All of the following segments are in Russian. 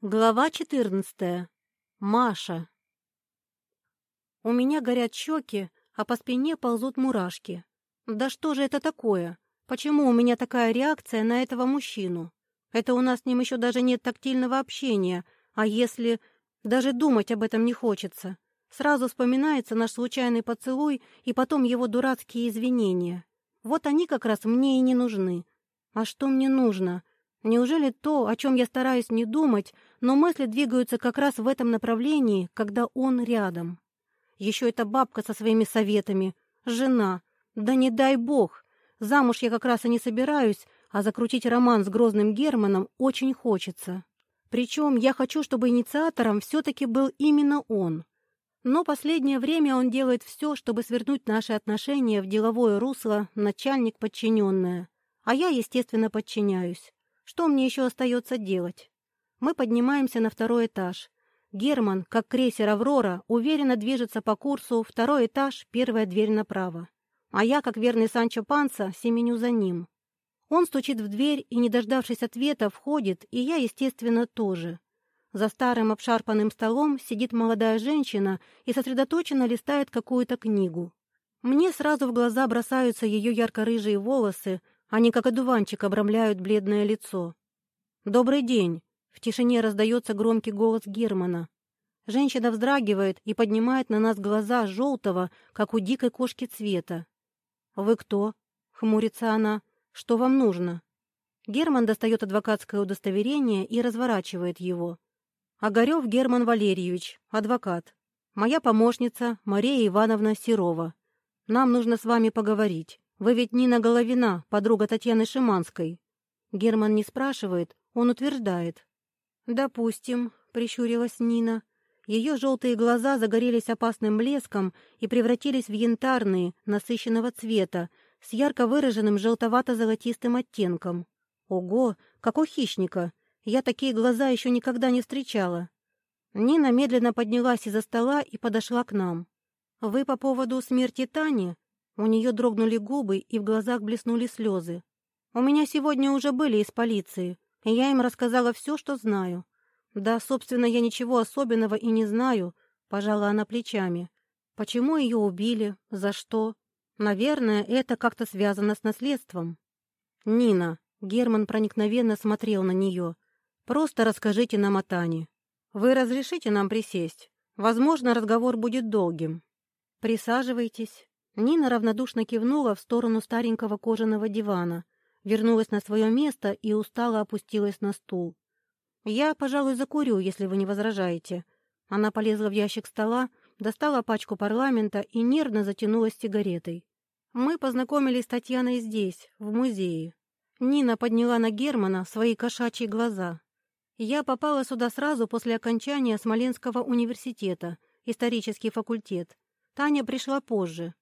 Глава 14. Маша. У меня горят щеки, а по спине ползут мурашки. Да что же это такое? Почему у меня такая реакция на этого мужчину? Это у нас с ним еще даже нет тактильного общения, а если... Даже думать об этом не хочется. Сразу вспоминается наш случайный поцелуй и потом его дурацкие извинения. Вот они как раз мне и не нужны. А что мне нужно? Неужели то, о чем я стараюсь не думать, но мысли двигаются как раз в этом направлении, когда он рядом? Еще эта бабка со своими советами. Жена. Да не дай бог. Замуж я как раз и не собираюсь, а закрутить роман с грозным Германом очень хочется. Причем я хочу, чтобы инициатором все-таки был именно он. Но последнее время он делает все, чтобы свернуть наши отношения в деловое русло начальник-подчиненная. А я, естественно, подчиняюсь. Что мне еще остается делать? Мы поднимаемся на второй этаж. Герман, как крейсер «Аврора», уверенно движется по курсу второй этаж, первая дверь направо. А я, как верный Санчо Панса, семеню за ним. Он стучит в дверь и, не дождавшись ответа, входит, и я, естественно, тоже. За старым обшарпанным столом сидит молодая женщина и сосредоточенно листает какую-то книгу. Мне сразу в глаза бросаются ее ярко-рыжие волосы, они, как одуванчик, обрамляют бледное лицо. «Добрый день!» — в тишине раздается громкий голос Германа. Женщина вздрагивает и поднимает на нас глаза желтого, как у дикой кошки цвета. «Вы кто?» — хмурится она. «Что вам нужно?» Герман достает адвокатское удостоверение и разворачивает его. «Огарев Герман Валерьевич, адвокат. Моя помощница Мария Ивановна Серова. Нам нужно с вами поговорить. «Вы ведь Нина Головина, подруга Татьяны Шиманской». Герман не спрашивает, он утверждает. «Допустим», — прищурилась Нина. Ее желтые глаза загорелись опасным блеском и превратились в янтарные, насыщенного цвета, с ярко выраженным желтовато-золотистым оттенком. Ого, как у хищника! Я такие глаза еще никогда не встречала. Нина медленно поднялась из-за стола и подошла к нам. «Вы по поводу смерти Тани?» У нее дрогнули губы и в глазах блеснули слезы. «У меня сегодня уже были из полиции, и я им рассказала все, что знаю. Да, собственно, я ничего особенного и не знаю», — пожала она плечами. «Почему ее убили? За что? Наверное, это как-то связано с наследством». «Нина», — Герман проникновенно смотрел на нее, — «просто расскажите нам о Тане. Вы разрешите нам присесть? Возможно, разговор будет долгим». «Присаживайтесь». Нина равнодушно кивнула в сторону старенького кожаного дивана, вернулась на свое место и устало опустилась на стул. «Я, пожалуй, закурю, если вы не возражаете». Она полезла в ящик стола, достала пачку парламента и нервно затянулась сигаретой. «Мы познакомились с Татьяной здесь, в музее». Нина подняла на Германа свои кошачьи глаза. «Я попала сюда сразу после окончания Смоленского университета, исторический факультет. Таня пришла позже,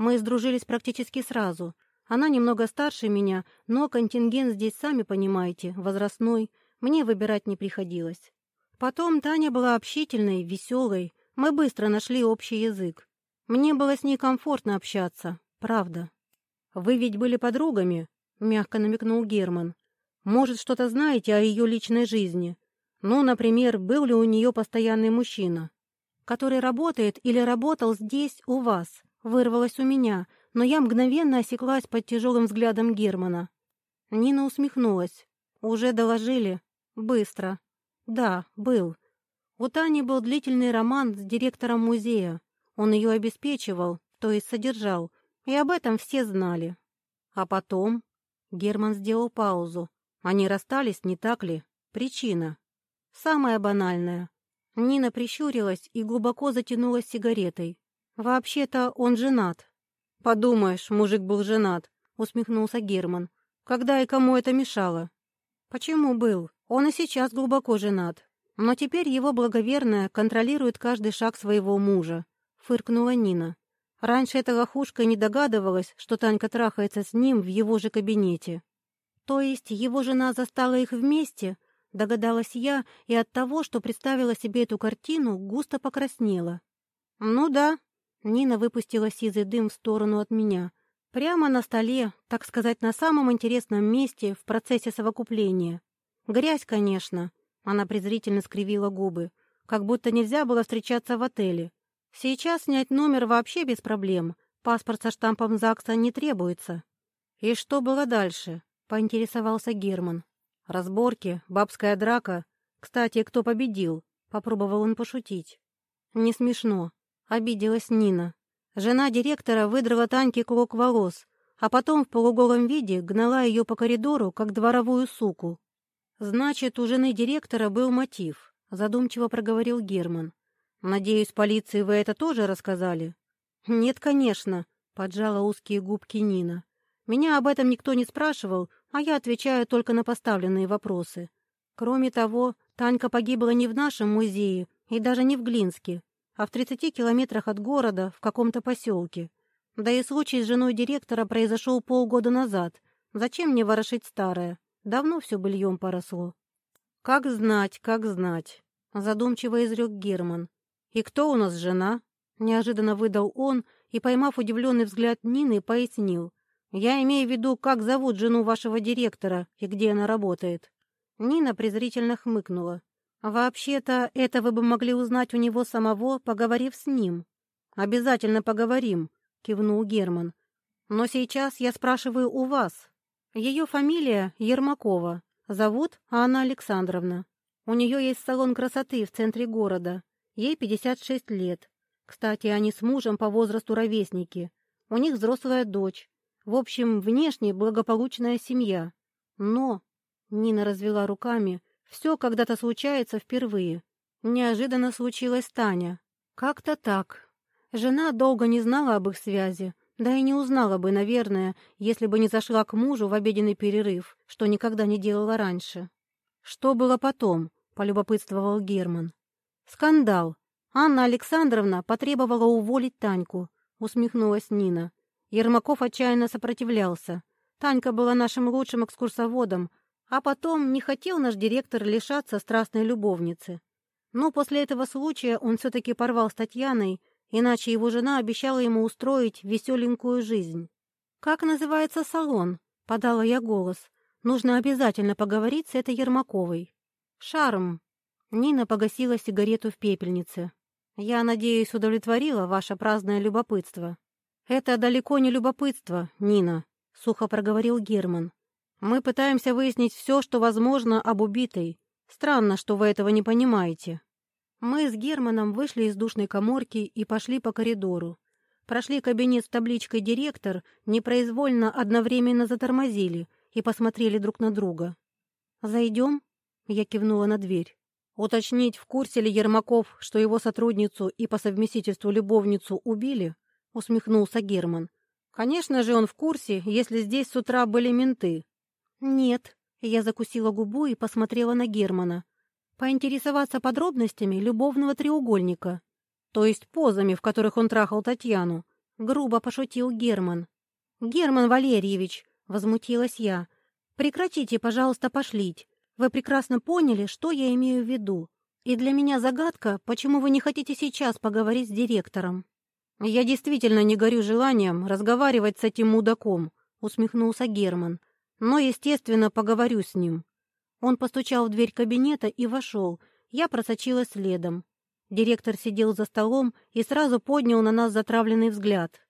мы сдружились практически сразу. Она немного старше меня, но контингент здесь, сами понимаете, возрастной. Мне выбирать не приходилось. Потом Таня была общительной, веселой. Мы быстро нашли общий язык. Мне было с ней комфортно общаться, правда. «Вы ведь были подругами?» — мягко намекнул Герман. «Может, что-то знаете о ее личной жизни? Ну, например, был ли у нее постоянный мужчина, который работает или работал здесь, у вас?» Вырвалось у меня, но я мгновенно осеклась под тяжелым взглядом Германа. Нина усмехнулась. «Уже доложили? Быстро. Да, был. У Тани был длительный роман с директором музея. Он ее обеспечивал, то есть содержал, и об этом все знали. А потом...» Герман сделал паузу. «Они расстались, не так ли? Причина?» «Самая банальная». Нина прищурилась и глубоко затянулась сигаретой. «Вообще-то он женат». «Подумаешь, мужик был женат», — усмехнулся Герман. «Когда и кому это мешало?» «Почему был? Он и сейчас глубоко женат. Но теперь его благоверная контролирует каждый шаг своего мужа», — фыркнула Нина. Раньше эта лохушка не догадывалась, что Танька трахается с ним в его же кабинете. «То есть его жена застала их вместе?» Догадалась я, и от того, что представила себе эту картину, густо покраснела. «Ну да», Нина выпустила сизый дым в сторону от меня. Прямо на столе, так сказать, на самом интересном месте в процессе совокупления. Грязь, конечно. Она презрительно скривила губы. «Как будто нельзя было встречаться в отеле. Сейчас снять номер вообще без проблем. Паспорт со штампом ЗАГСа не требуется». «И что было дальше?» — поинтересовался Герман. «Разборки, бабская драка. Кстати, кто победил?» — попробовал он пошутить. «Не смешно», — обиделась Нина. Жена директора выдрала Таньке клок волос, а потом в полуголом виде гнала ее по коридору, как дворовую суку. «Значит, у жены директора был мотив», — задумчиво проговорил Герман. «Надеюсь, полиции вы это тоже рассказали?» «Нет, конечно», — поджала узкие губки Нина. «Меня об этом никто не спрашивал, а я отвечаю только на поставленные вопросы. Кроме того, Танька погибла не в нашем музее и даже не в Глинске, а в 30 километрах от города, в каком-то поселке. Да и случай с женой директора произошел полгода назад. Зачем мне ворошить старое? Давно все быльем поросло. «Как знать, как знать», — задумчиво изрек Герман. «И кто у нас жена?» Неожиданно выдал он и, поймав удивленный взгляд Нины, пояснил. «Я имею в виду, как зовут жену вашего директора и где она работает». Нина презрительно хмыкнула. «Вообще-то, это вы бы могли узнать у него самого, поговорив с ним». «Обязательно поговорим», — кивнул Герман. «Но сейчас я спрашиваю у вас. Ее фамилия Ермакова. Зовут Анна Александровна. У нее есть салон красоты в центре города. Ей 56 лет. Кстати, они с мужем по возрасту ровесники. У них взрослая дочь. В общем, внешне благополучная семья. Но...» Нина развела руками — все когда-то случается впервые. Неожиданно случилась Таня. Как-то так. Жена долго не знала об их связи, да и не узнала бы, наверное, если бы не зашла к мужу в обеденный перерыв, что никогда не делала раньше. «Что было потом?» — полюбопытствовал Герман. «Скандал. Анна Александровна потребовала уволить Таньку», — усмехнулась Нина. Ермаков отчаянно сопротивлялся. Танька была нашим лучшим экскурсоводом, а потом не хотел наш директор лишаться страстной любовницы. Но после этого случая он все-таки порвал с Татьяной, иначе его жена обещала ему устроить веселенькую жизнь. «Как называется салон?» — подала я голос. «Нужно обязательно поговорить с этой Ермаковой». «Шарм». Нина погасила сигарету в пепельнице. «Я надеюсь, удовлетворила ваше праздное любопытство». «Это далеко не любопытство, Нина», — сухо проговорил Герман. Мы пытаемся выяснить все, что возможно об убитой. Странно, что вы этого не понимаете. Мы с Германом вышли из душной коморки и пошли по коридору. Прошли кабинет с табличкой «Директор», непроизвольно одновременно затормозили и посмотрели друг на друга. «Зайдем?» — я кивнула на дверь. «Уточнить, в курсе ли Ермаков, что его сотрудницу и по совместительству любовницу убили?» — усмехнулся Герман. «Конечно же он в курсе, если здесь с утра были менты. «Нет», — я закусила губу и посмотрела на Германа. «Поинтересоваться подробностями любовного треугольника, то есть позами, в которых он трахал Татьяну», — грубо пошутил Герман. «Герман Валерьевич», — возмутилась я, — «прекратите, пожалуйста, пошлить. Вы прекрасно поняли, что я имею в виду. И для меня загадка, почему вы не хотите сейчас поговорить с директором». «Я действительно не горю желанием разговаривать с этим мудаком», — усмехнулся Герман но, естественно, поговорю с ним. Он постучал в дверь кабинета и вошел. Я просочилась следом. Директор сидел за столом и сразу поднял на нас затравленный взгляд.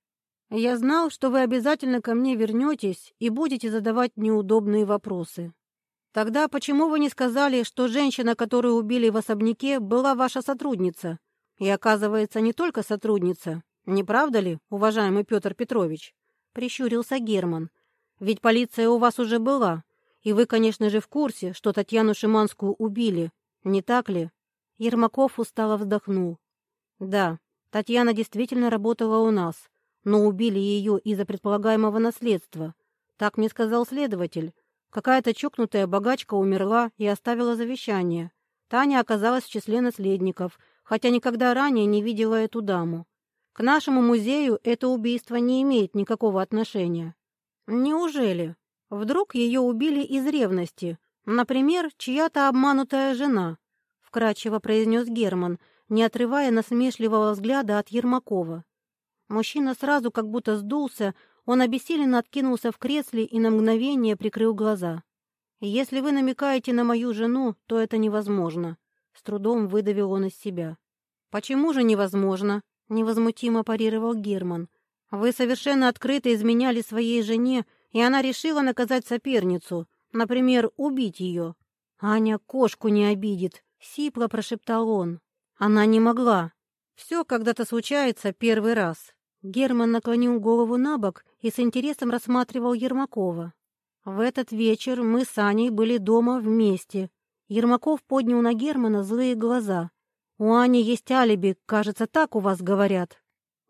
«Я знал, что вы обязательно ко мне вернетесь и будете задавать неудобные вопросы. Тогда почему вы не сказали, что женщина, которую убили в особняке, была ваша сотрудница? И, оказывается, не только сотрудница. Не правда ли, уважаемый Петр Петрович?» Прищурился Герман. Ведь полиция у вас уже была, и вы, конечно же, в курсе, что Татьяну Шиманскую убили, не так ли?» Ермаков устало вздохнул. «Да, Татьяна действительно работала у нас, но убили ее из-за предполагаемого наследства. Так мне сказал следователь. Какая-то чокнутая богачка умерла и оставила завещание. Таня оказалась в числе наследников, хотя никогда ранее не видела эту даму. К нашему музею это убийство не имеет никакого отношения. Неужели? Вдруг ее убили из ревности? Например, чья-то обманутая жена? Вкратчиво произнес Герман, не отрывая насмешливого взгляда от Ермакова. Мужчина сразу как будто сдулся, он обессиленно откинулся в кресле и на мгновение прикрыл глаза. «Если вы намекаете на мою жену, то это невозможно», — с трудом выдавил он из себя. «Почему же невозможно?» — невозмутимо парировал Герман. «Вы совершенно открыто изменяли своей жене, и она решила наказать соперницу, например, убить ее». «Аня кошку не обидит», — сипло прошептал он. «Она не могла. Все когда-то случается первый раз». Герман наклонил голову на бок и с интересом рассматривал Ермакова. В этот вечер мы с Аней были дома вместе. Ермаков поднял на Германа злые глаза. «У Ани есть алиби, кажется, так у вас говорят».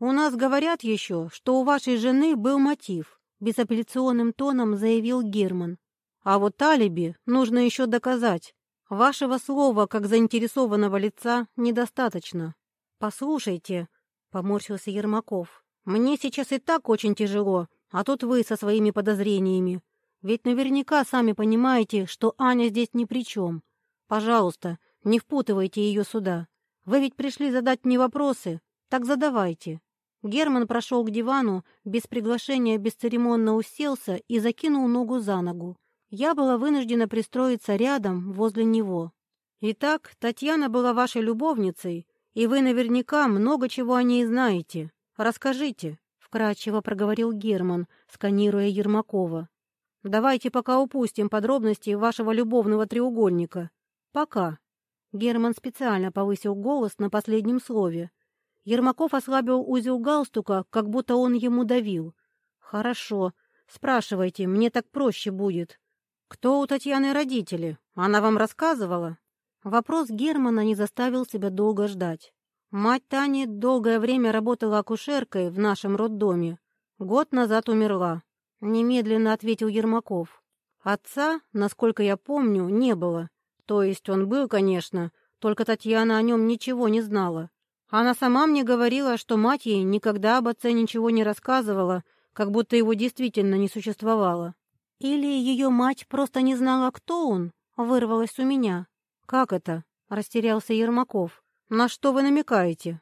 «У нас говорят еще, что у вашей жены был мотив», — безапелляционным тоном заявил Герман. «А вот алиби нужно еще доказать. Вашего слова, как заинтересованного лица, недостаточно». «Послушайте», — поморщился Ермаков, — «мне сейчас и так очень тяжело, а тут вы со своими подозрениями. Ведь наверняка сами понимаете, что Аня здесь ни при чем. Пожалуйста, не впутывайте ее сюда. Вы ведь пришли задать мне вопросы, так задавайте». Герман прошел к дивану, без приглашения бесцеремонно уселся и закинул ногу за ногу. Я была вынуждена пристроиться рядом, возле него. «Итак, Татьяна была вашей любовницей, и вы наверняка много чего о ней знаете. Расскажите», — вкратчиво проговорил Герман, сканируя Ермакова. «Давайте пока упустим подробности вашего любовного треугольника. Пока». Герман специально повысил голос на последнем слове. Ермаков ослабил узел галстука, как будто он ему давил. «Хорошо. Спрашивайте, мне так проще будет. Кто у Татьяны родители? Она вам рассказывала?» Вопрос Германа не заставил себя долго ждать. Мать Тани долгое время работала акушеркой в нашем роддоме. Год назад умерла. Немедленно ответил Ермаков. Отца, насколько я помню, не было. То есть он был, конечно, только Татьяна о нем ничего не знала. Она сама мне говорила, что мать ей никогда об отце ничего не рассказывала, как будто его действительно не существовало. Или ее мать просто не знала, кто он, вырвалась у меня. «Как это?» — растерялся Ермаков. «На что вы намекаете?»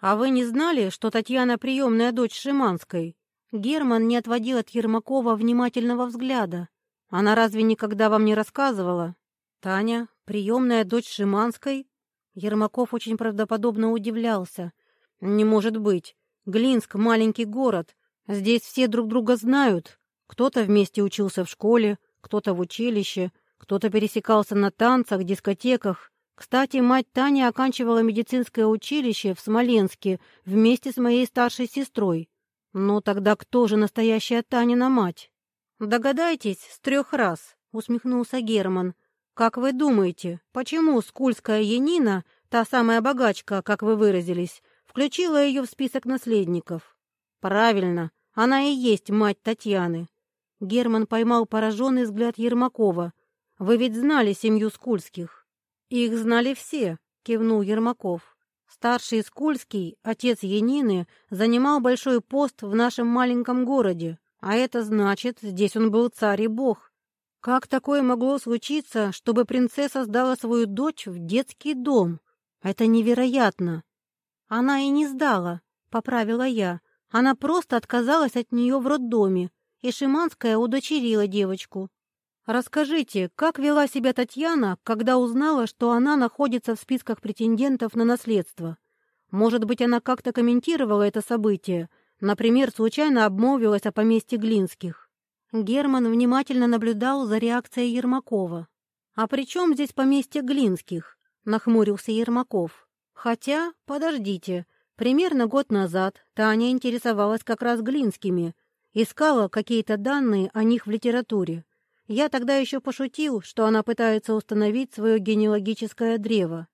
«А вы не знали, что Татьяна приемная дочь Шиманской?» Герман не отводил от Ермакова внимательного взгляда. «Она разве никогда вам не рассказывала?» «Таня, приемная дочь Шиманской?» Ермаков очень правдоподобно удивлялся. «Не может быть. Глинск — маленький город. Здесь все друг друга знают. Кто-то вместе учился в школе, кто-то в училище, кто-то пересекался на танцах, дискотеках. Кстати, мать Таня оканчивала медицинское училище в Смоленске вместе с моей старшей сестрой. Ну тогда кто же настоящая Танина мать? Догадайтесь, с трех раз, усмехнулся Герман. Как вы думаете, почему скульская Янина, та самая богачка, как вы выразились, включила ее в список наследников? Правильно, она и есть мать Татьяны. Герман поймал пораженный взгляд Ермакова, вы ведь знали семью Скульских?» «Их знали все», — кивнул Ермаков. «Старший Скульский, отец Янины, занимал большой пост в нашем маленьком городе, а это значит, здесь он был царь и бог. Как такое могло случиться, чтобы принцесса сдала свою дочь в детский дом? Это невероятно!» «Она и не сдала», — поправила я. «Она просто отказалась от нее в роддоме, и Шиманская удочерила девочку. Расскажите, как вела себя Татьяна, когда узнала, что она находится в списках претендентов на наследство? Может быть, она как-то комментировала это событие, например, случайно обмолвилась о поместье Глинских? Герман внимательно наблюдал за реакцией Ермакова. «А при чем здесь поместье Глинских?» — нахмурился Ермаков. «Хотя, подождите, примерно год назад Таня интересовалась как раз Глинскими, искала какие-то данные о них в литературе. Я тогда еще пошутил, что она пытается установить свое генеалогическое древо.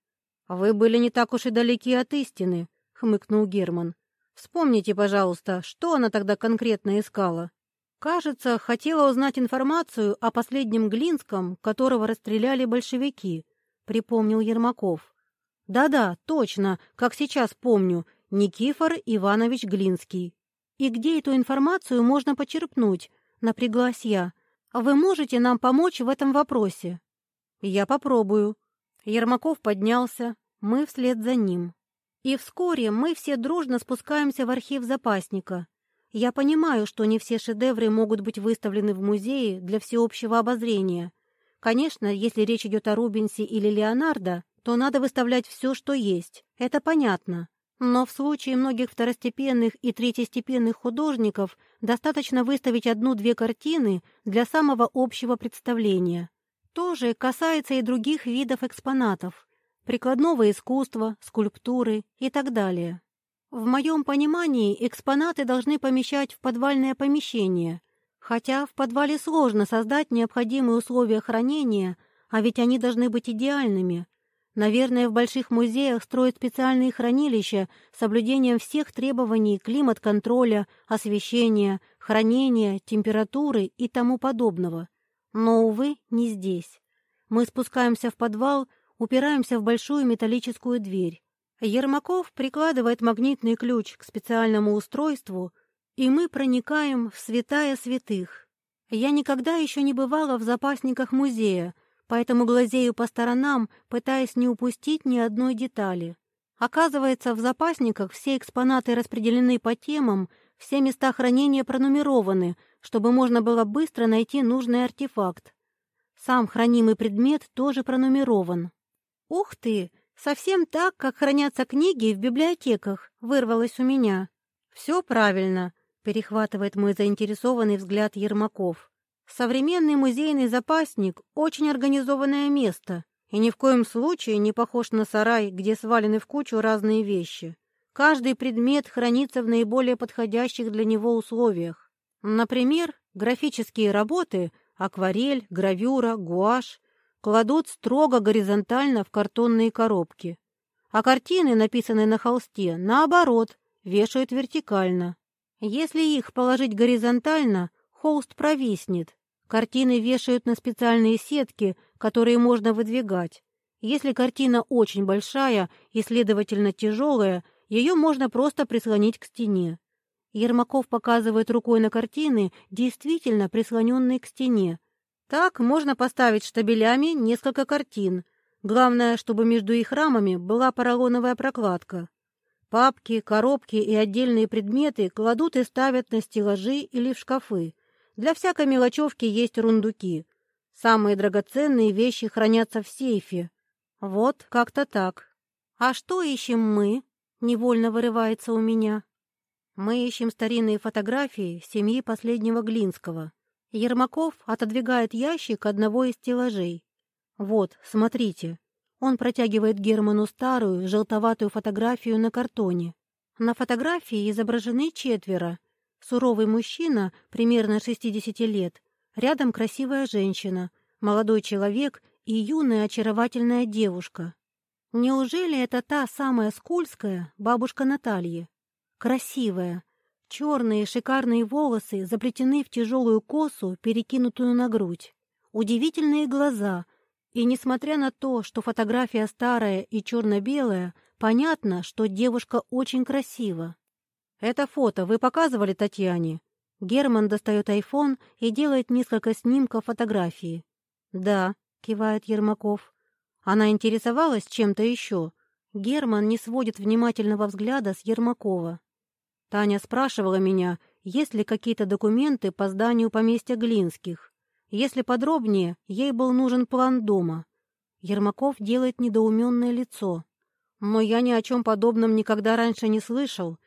«Вы были не так уж и далеки от истины», — хмыкнул Герман. «Вспомните, пожалуйста, что она тогда конкретно искала?» «Кажется, хотела узнать информацию о последнем Глинском, которого расстреляли большевики», — припомнил Ермаков. «Да-да, точно, как сейчас помню, Никифор Иванович Глинский». «И где эту информацию можно почерпнуть?» — напряглась я. Вы можете нам помочь в этом вопросе?» «Я попробую». Ермаков поднялся, мы вслед за ним. И вскоре мы все дружно спускаемся в архив запасника. Я понимаю, что не все шедевры могут быть выставлены в музее для всеобщего обозрения. Конечно, если речь идет о Рубенсе или Леонардо, то надо выставлять все, что есть. Это понятно. Но в случае многих второстепенных и третьестепенных художников достаточно выставить одну-две картины для самого общего представления. То же касается и других видов экспонатов, прикладного искусства, скульптуры и так далее. В моем понимании экспонаты должны помещать в подвальное помещение, хотя в подвале сложно создать необходимые условия хранения, а ведь они должны быть идеальными, Наверное, в больших музеях строят специальные хранилища с соблюдением всех требований климат-контроля, освещения, хранения, температуры и тому подобного. Но, увы, не здесь. Мы спускаемся в подвал, упираемся в большую металлическую дверь. Ермаков прикладывает магнитный ключ к специальному устройству, и мы проникаем в святая святых. Я никогда еще не бывала в запасниках музея, поэтому глазею по сторонам, пытаясь не упустить ни одной детали. Оказывается, в запасниках все экспонаты распределены по темам, все места хранения пронумерованы, чтобы можно было быстро найти нужный артефакт. Сам хранимый предмет тоже пронумерован. «Ух ты! Совсем так, как хранятся книги в библиотеках!» — вырвалось у меня. «Все правильно», — перехватывает мой заинтересованный взгляд Ермаков. Современный музейный запасник — очень организованное место и ни в коем случае не похож на сарай, где свалены в кучу разные вещи. Каждый предмет хранится в наиболее подходящих для него условиях. Например, графические работы — акварель, гравюра, гуашь — кладут строго горизонтально в картонные коробки, а картины, написанные на холсте, наоборот, вешают вертикально. Если их положить горизонтально, холст провиснет. Картины вешают на специальные сетки, которые можно выдвигать. Если картина очень большая и, следовательно, тяжелая, ее можно просто прислонить к стене. Ермаков показывает рукой на картины, действительно прислоненные к стене. Так можно поставить штабелями несколько картин. Главное, чтобы между их рамами была поролоновая прокладка. Папки, коробки и отдельные предметы кладут и ставят на стеллажи или в шкафы. Для всякой мелочевки есть рундуки. Самые драгоценные вещи хранятся в сейфе. Вот как-то так. А что ищем мы? Невольно вырывается у меня. Мы ищем старинные фотографии семьи последнего Глинского. Ермаков отодвигает ящик одного из стеллажей. Вот, смотрите. Он протягивает Герману старую, желтоватую фотографию на картоне. На фотографии изображены четверо, Суровый мужчина, примерно 60 лет, рядом красивая женщина, молодой человек и юная очаровательная девушка. Неужели это та самая скользкая бабушка Натальи? Красивая. Черные шикарные волосы заплетены в тяжелую косу, перекинутую на грудь. Удивительные глаза. И несмотря на то, что фотография старая и черно-белая, понятно, что девушка очень красива. «Это фото вы показывали Татьяне?» Герман достает айфон и делает несколько снимков фотографии. «Да», — кивает Ермаков. «Она интересовалась чем-то еще?» Герман не сводит внимательного взгляда с Ермакова. Таня спрашивала меня, есть ли какие-то документы по зданию поместья Глинских. Если подробнее, ей был нужен план дома. Ермаков делает недоуменное лицо. Но я ни о чем подобном никогда раньше не слышал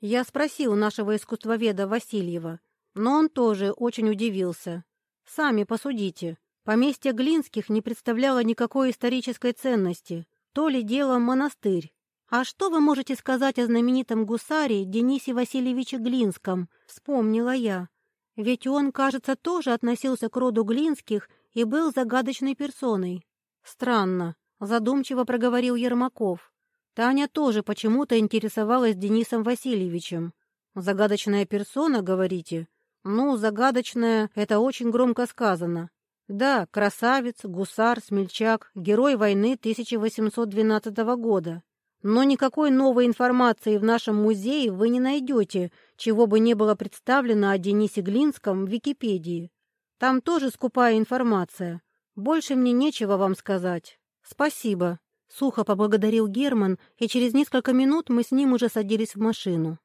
я спросил нашего искусствоведа Васильева, но он тоже очень удивился. Сами посудите. Поместье Глинских не представляло никакой исторической ценности. То ли дело монастырь. А что вы можете сказать о знаменитом гусаре Денисе Васильевиче Глинском? Вспомнила я. Ведь он, кажется, тоже относился к роду Глинских и был загадочной персоной. Странно, задумчиво проговорил Ермаков. Таня тоже почему-то интересовалась Денисом Васильевичем. «Загадочная персона, говорите?» «Ну, загадочная — это очень громко сказано. Да, красавец, гусар, смельчак, герой войны 1812 года. Но никакой новой информации в нашем музее вы не найдете, чего бы не было представлено о Денисе Глинском в Википедии. Там тоже скупая информация. Больше мне нечего вам сказать. Спасибо». Сухо поблагодарил Герман, и через несколько минут мы с ним уже садились в машину.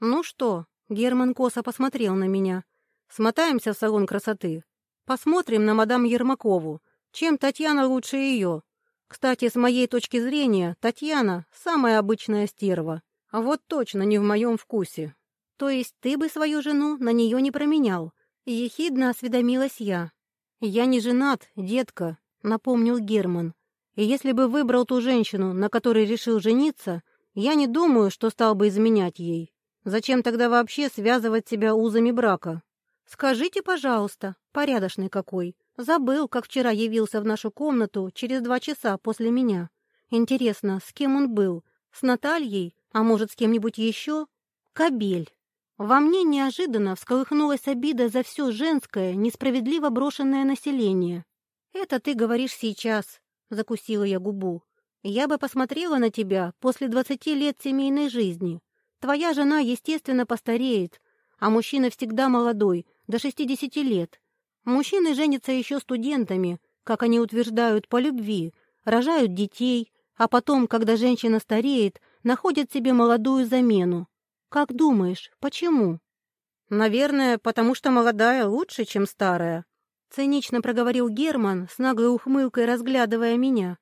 «Ну что?» — Герман косо посмотрел на меня. «Смотаемся в салон красоты. Посмотрим на мадам Ермакову. Чем Татьяна лучше ее? Кстати, с моей точки зрения, Татьяна — самая обычная стерва. А вот точно не в моем вкусе. То есть ты бы свою жену на нее не променял? Ехидно осведомилась я. Я не женат, детка, напомнил Герман. И если бы выбрал ту женщину, на которой решил жениться, я не думаю, что стал бы изменять ей. Зачем тогда вообще связывать себя узами брака? Скажите, пожалуйста, порядочный какой. Забыл, как вчера явился в нашу комнату через два часа после меня. Интересно, с кем он был? С Натальей? А может, с кем-нибудь еще? Кабель. Во мне неожиданно всколыхнулась обида за все женское, несправедливо брошенное население. «Это ты говоришь сейчас», — закусила я губу. «Я бы посмотрела на тебя после двадцати лет семейной жизни. Твоя жена, естественно, постареет, а мужчина всегда молодой, до шестидесяти лет. Мужчины женятся еще студентами, как они утверждают, по любви, рожают детей, а потом, когда женщина стареет, находят себе молодую замену. Как думаешь, почему? Наверное, потому что молодая лучше, чем старая. Цинично проговорил Герман, с наглой ухмылкой разглядывая меня.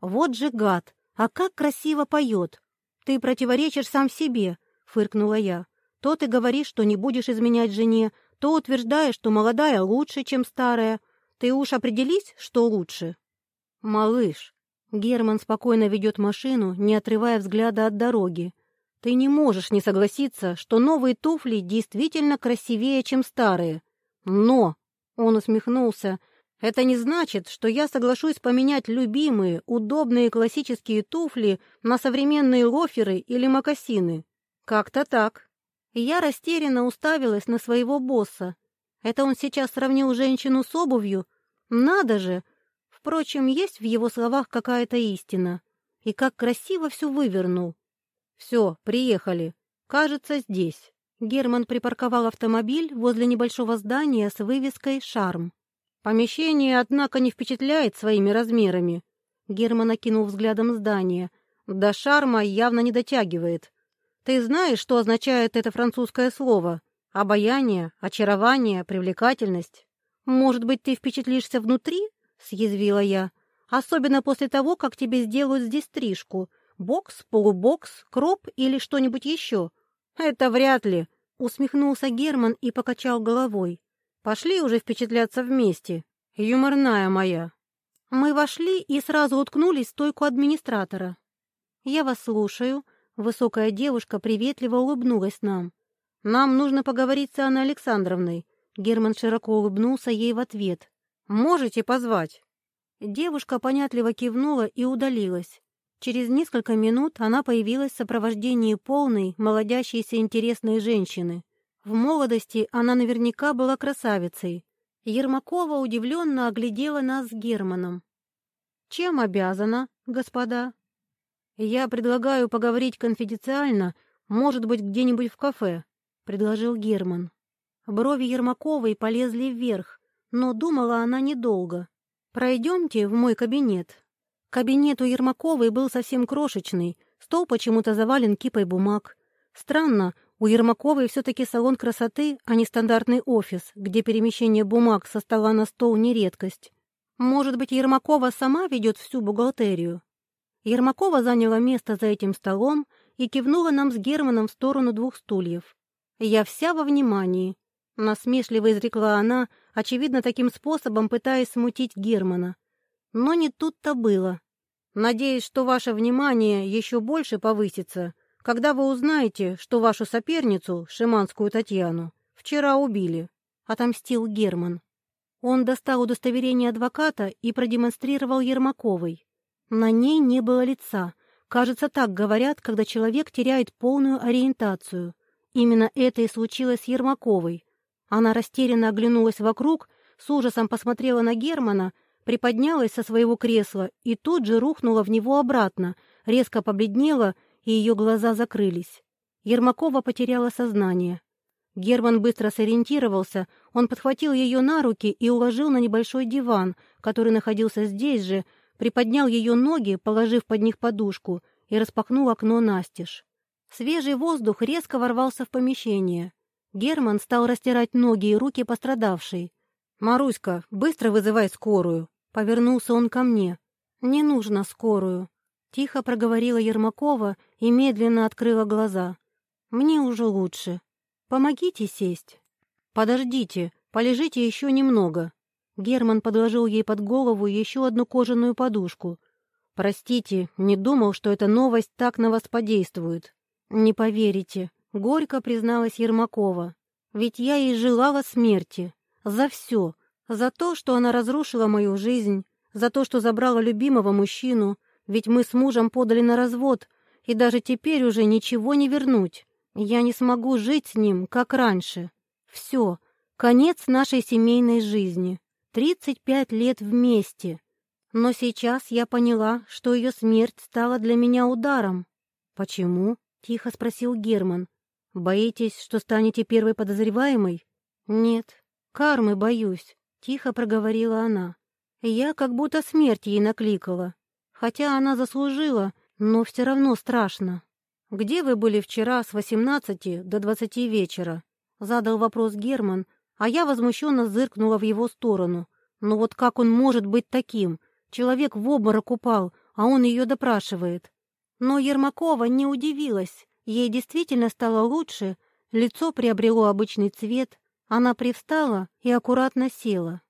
Вот же гад, а как красиво поет. «Ты противоречишь сам себе», — фыркнула я. «То ты говоришь, что не будешь изменять жене, то утверждаешь, что молодая лучше, чем старая. Ты уж определись, что лучше». «Малыш», — Герман спокойно ведет машину, не отрывая взгляда от дороги. «Ты не можешь не согласиться, что новые туфли действительно красивее, чем старые. Но...» — он усмехнулся — это не значит, что я соглашусь поменять любимые, удобные классические туфли на современные лоферы или мокасины. Как-то так. Я растерянно уставилась на своего босса. Это он сейчас сравнил женщину с обувью? Надо же! Впрочем, есть в его словах какая-то истина. И как красиво все вывернул. Все, приехали. Кажется, здесь. Герман припарковал автомобиль возле небольшого здания с вывеской «Шарм». Помещение, однако, не впечатляет своими размерами. Герман окинул взглядом здание. До шарма явно не дотягивает. Ты знаешь, что означает это французское слово? Обаяние, очарование, привлекательность. Может быть, ты впечатлишься внутри? Съязвила я. Особенно после того, как тебе сделают здесь стрижку. Бокс, полубокс, кроп или что-нибудь еще. Это вряд ли. Усмехнулся Герман и покачал головой. Пошли уже впечатляться вместе. Юморная моя. Мы вошли и сразу уткнулись в стойку администратора. «Я вас слушаю». Высокая девушка приветливо улыбнулась нам. «Нам нужно поговорить с Анной Александровной». Герман широко улыбнулся ей в ответ. «Можете позвать?» Девушка понятливо кивнула и удалилась. Через несколько минут она появилась в сопровождении полной, молодящейся интересной женщины. В молодости она наверняка была красавицей. Ермакова удивленно оглядела нас с Германом. «Чем обязана, господа?» «Я предлагаю поговорить конфиденциально, может быть, где-нибудь в кафе», — предложил Герман. Брови Ермаковой полезли вверх, но думала она недолго. «Пройдемте в мой кабинет». Кабинет у Ермаковой был совсем крошечный, стол почему-то завален кипой бумаг. Странно, у Ермаковой все-таки салон красоты, а не стандартный офис, где перемещение бумаг со стола на стол не редкость. Может быть, Ермакова сама ведет всю бухгалтерию? Ермакова заняла место за этим столом и кивнула нам с Германом в сторону двух стульев. «Я вся во внимании», — насмешливо изрекла она, очевидно, таким способом пытаясь смутить Германа. Но не тут-то было. «Надеюсь, что ваше внимание еще больше повысится», когда вы узнаете, что вашу соперницу, Шиманскую Татьяну, вчера убили, отомстил Герман. Он достал удостоверение адвоката и продемонстрировал Ермаковой. На ней не было лица. Кажется, так говорят, когда человек теряет полную ориентацию. Именно это и случилось с Ермаковой. Она растерянно оглянулась вокруг, с ужасом посмотрела на Германа, приподнялась со своего кресла и тут же рухнула в него обратно, резко побледнела и ее глаза закрылись. Ермакова потеряла сознание. Герман быстро сориентировался, он подхватил ее на руки и уложил на небольшой диван, который находился здесь же, приподнял ее ноги, положив под них подушку, и распахнул окно настежь. Свежий воздух резко ворвался в помещение. Герман стал растирать ноги и руки пострадавшей. «Маруська, быстро вызывай скорую», — Повернулся он ко мне. «Не нужно скорую», — тихо проговорила Ермакова и медленно открыла глаза. «Мне уже лучше. Помогите сесть». «Подождите, полежите еще немного». Герман подложил ей под голову еще одну кожаную подушку. «Простите, не думал, что эта новость так на вас подействует». «Не поверите», — горько призналась Ермакова. «Ведь я ей желала смерти. За все. За то, что она разрушила мою жизнь, за то, что забрала любимого мужчину, ведь мы с мужем подали на развод, и даже теперь уже ничего не вернуть. Я не смогу жить с ним, как раньше. Все, конец нашей семейной жизни. Тридцать пять лет вместе. Но сейчас я поняла, что ее смерть стала для меня ударом. Почему? — тихо спросил Герман. «Боитесь, что станете первой подозреваемой?» «Нет, кармы боюсь», — тихо проговорила она. «Я как будто смерть ей накликала. Хотя она заслужила, но все равно страшно». «Где вы были вчера с восемнадцати до двадцати вечера?» — задал вопрос Герман, а я возмущенно зыркнула в его сторону. «Ну вот как он может быть таким? Человек в обморок упал, а он ее допрашивает». Но Ермакова не удивилась. Ей действительно стало лучше, лицо приобрело обычный цвет, она привстала и аккуратно села.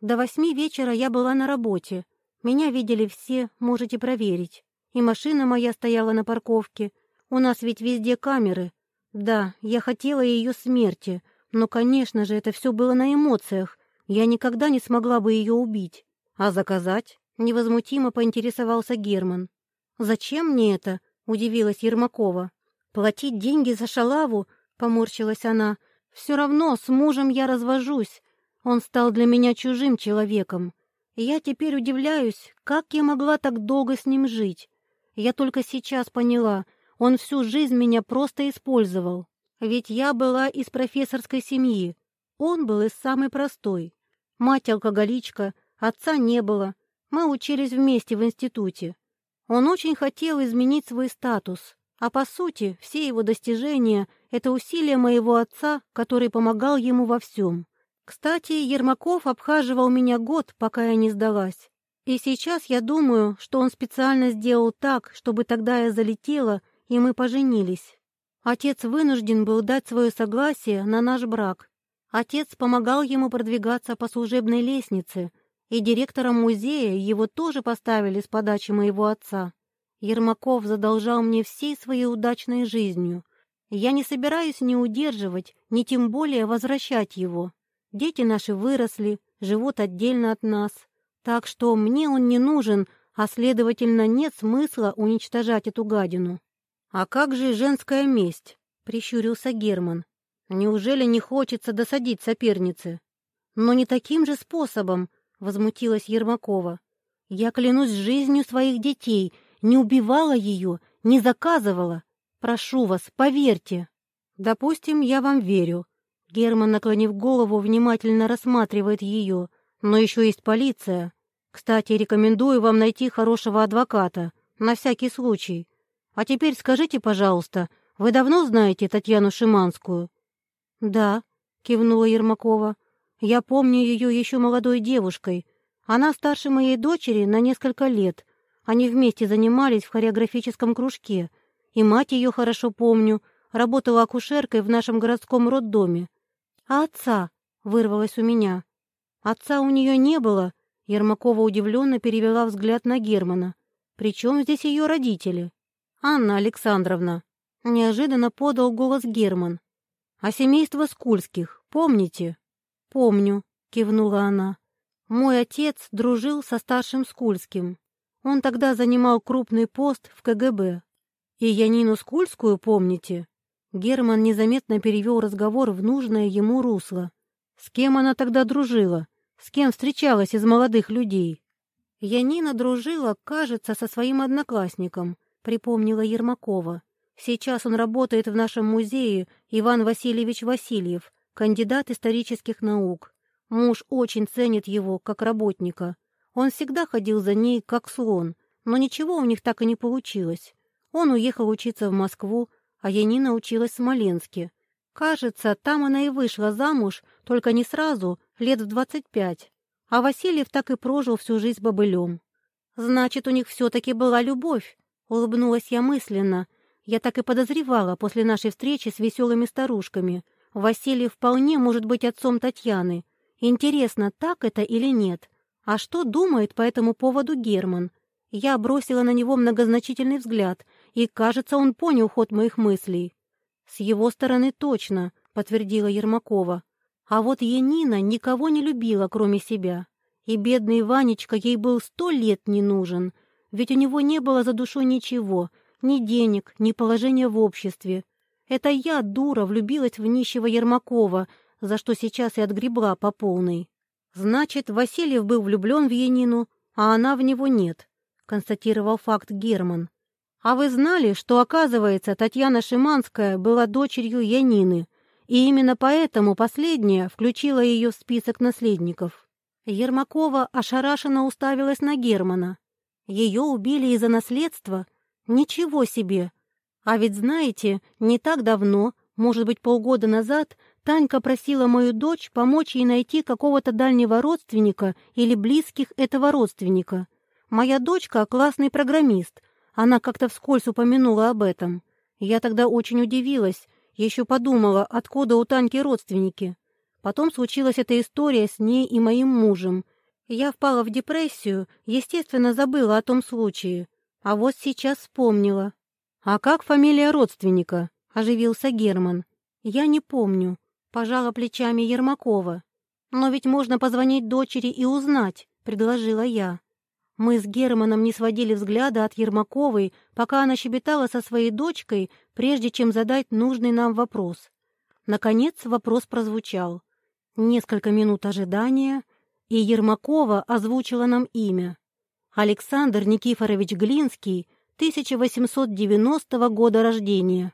До восьми вечера я была на работе. Меня видели все, можете проверить. И машина моя стояла на парковке. У нас ведь везде камеры. Да, я хотела ее смерти, но, конечно же, это все было на эмоциях. Я никогда не смогла бы ее убить. А заказать? Невозмутимо поинтересовался Герман. «Зачем мне это?» — удивилась Ермакова. «Платить деньги за шалаву?» — поморщилась она. «Все равно с мужем я развожусь. Он стал для меня чужим человеком. я теперь удивляюсь, как я могла так долго с ним жить. Я только сейчас поняла, он всю жизнь меня просто использовал. Ведь я была из профессорской семьи, он был из самой простой. Мать алкоголичка, отца не было. Мы учились вместе в институте. Он очень хотел изменить свой статус, а по сути все его достижения — это усилия моего отца, который помогал ему во всем. Кстати, Ермаков обхаживал меня год, пока я не сдалась. И сейчас я думаю, что он специально сделал так, чтобы тогда я залетела, и мы поженились. Отец вынужден был дать свое согласие на наш брак. Отец помогал ему продвигаться по служебной лестнице, и директором музея его тоже поставили с подачи моего отца. Ермаков задолжал мне всей своей удачной жизнью. Я не собираюсь ни удерживать, ни тем более возвращать его. Дети наши выросли, живут отдельно от нас. Так что мне он не нужен, а, следовательно, нет смысла уничтожать эту гадину. «А как же женская месть?» — прищурился Герман. «Неужели не хочется досадить сопернице?» «Но не таким же способом», — возмутилась Ермакова. «Я клянусь жизнью своих детей, не убивала ее, не заказывала. Прошу вас, поверьте». «Допустим, я вам верю». Герман, наклонив голову, внимательно рассматривает ее. «Но еще есть полиция. Кстати, рекомендую вам найти хорошего адвоката, на всякий случай. А теперь скажите, пожалуйста, вы давно знаете Татьяну Шиманскую?» «Да», — кивнула Ермакова. Я помню ее еще молодой девушкой. Она старше моей дочери на несколько лет. Они вместе занимались в хореографическом кружке. И мать ее хорошо помню, работала акушеркой в нашем городском роддоме. А отца вырвалось у меня. Отца у нее не было. Ермакова удивленно перевела взгляд на Германа. Причем здесь ее родители? Анна Александровна. Неожиданно подал голос Герман. А семейство Скульских, помните? «Помню», — кивнула она. «Мой отец дружил со старшим Скульским. Он тогда занимал крупный пост в КГБ. И Янину Скульскую помните?» Герман незаметно перевел разговор в нужное ему русло. «С кем она тогда дружила? С кем встречалась из молодых людей?» «Янина дружила, кажется, со своим одноклассником», — припомнила Ермакова. «Сейчас он работает в нашем музее, Иван Васильевич Васильев, кандидат исторических наук. Муж очень ценит его как работника. Он всегда ходил за ней, как слон, но ничего у них так и не получилось. Он уехал учиться в Москву, а Янина училась в Смоленске. Кажется, там она и вышла замуж, только не сразу, лет в двадцать пять. А Васильев так и прожил всю жизнь бобылем. Значит, у них все-таки была любовь, улыбнулась я мысленно. Я так и подозревала после нашей встречи с веселыми старушками. Василий вполне может быть отцом Татьяны. Интересно, так это или нет? А что думает по этому поводу Герман? Я бросила на него многозначительный взгляд, и, кажется, он понял ход моих мыслей. «С его стороны точно», — подтвердила Ермакова. А вот Янина никого не любила, кроме себя. И бедный Ванечка ей был сто лет не нужен, ведь у него не было за душой ничего, ни денег, ни положения в обществе. Это я, дура, влюбилась в нищего Ермакова, за что сейчас и отгребла по полной. Значит, Васильев был влюблен в Янину, а она в него нет, констатировал факт Герман. А вы знали, что, оказывается, Татьяна Шиманская была дочерью Янины, и именно поэтому последняя включила ее в список наследников. Ермакова ошарашенно уставилась на Германа. Ее убили из-за наследства? Ничего себе! А ведь знаете, не так давно, может быть, полгода назад, Танька просила мою дочь помочь ей найти какого-то дальнего родственника или близких этого родственника. Моя дочка — классный программист. Она как-то вскользь упомянула об этом. Я тогда очень удивилась, еще подумала, откуда у Таньки родственники. Потом случилась эта история с ней и моим мужем. Я впала в депрессию, естественно, забыла о том случае. А вот сейчас вспомнила. «А как фамилия родственника?» — оживился Герман. «Я не помню», — пожала плечами Ермакова. «Но ведь можно позвонить дочери и узнать», — предложила я. Мы с Германом не сводили взгляда от Ермаковой, пока она щебетала со своей дочкой, прежде чем задать нужный нам вопрос. Наконец вопрос прозвучал. Несколько минут ожидания, и Ермакова озвучила нам имя. Александр Никифорович Глинский, 1890 года рождения.